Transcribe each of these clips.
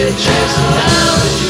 Just a French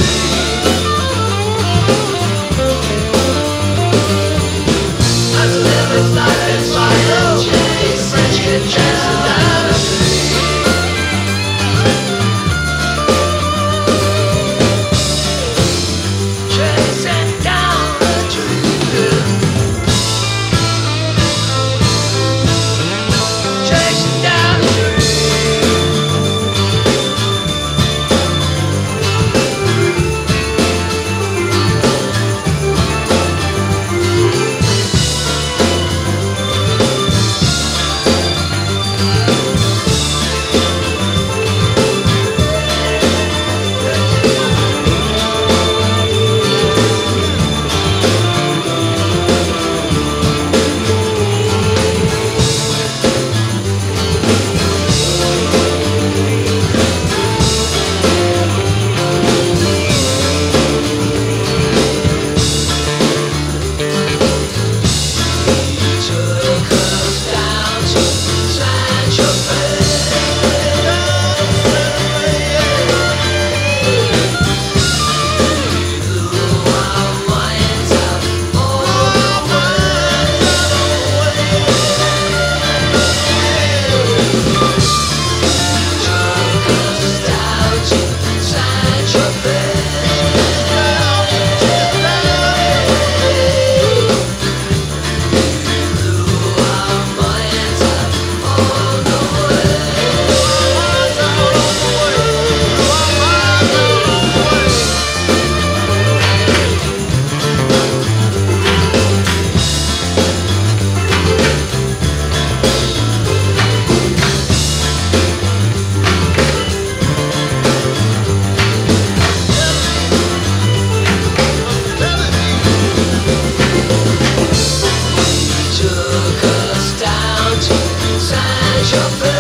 down to Saint